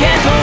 けど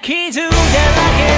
傷だらけ